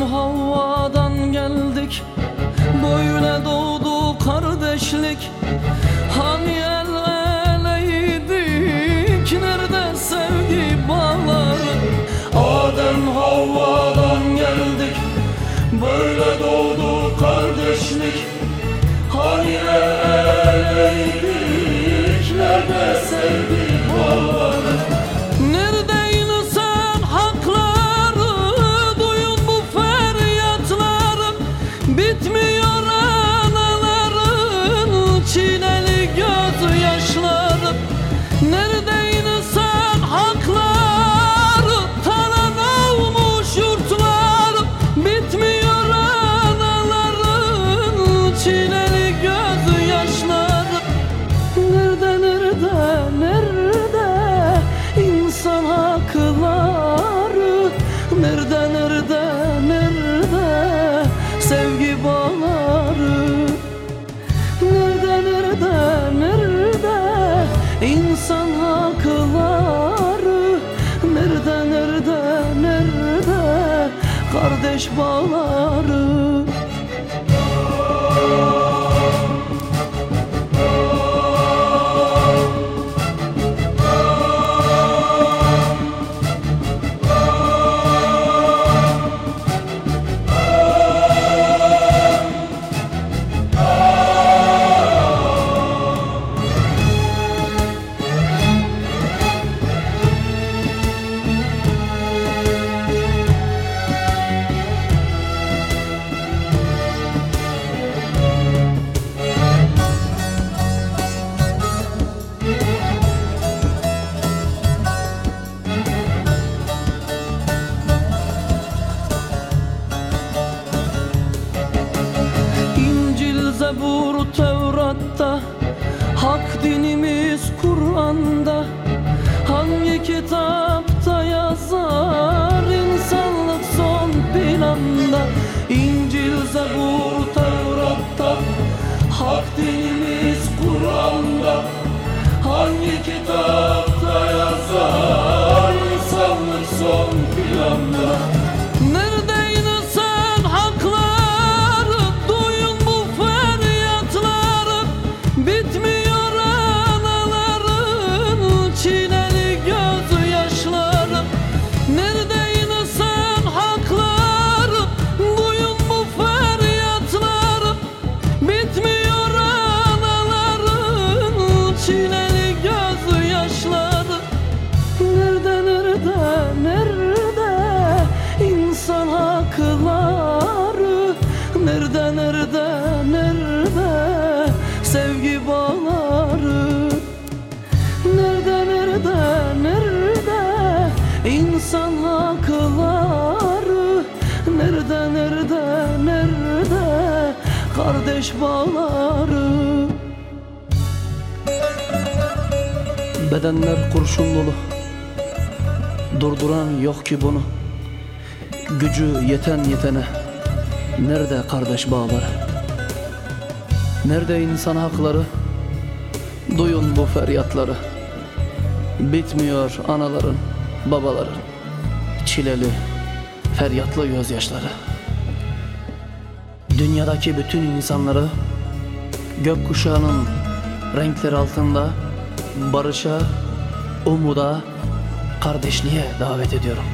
Havva'dan geldik. Böyle doğdu kardeşlik kardeş bağları Zebur, Tevrat'ta. Hak dinimiz Kur'an'da. Hangi kitapta yazar insanlık son planda? İncil, Zebur, Tevrat'ta. Hak dinimiz Kur'an'da. Hangi kitapta kardeş bağları. Bedenler kurşun dolu. Durduran yok ki bunu. Gücü yeten yetene. Nerede kardeş bağları? Nerede insan hakları? Duyun bu feryatları. Bitmiyor anaların Babaların Çileli Feryatlı gözyaşları Dünyadaki bütün insanları Gökkuşağının renkleri altında barışa, umuda, kardeşliğe davet ediyorum.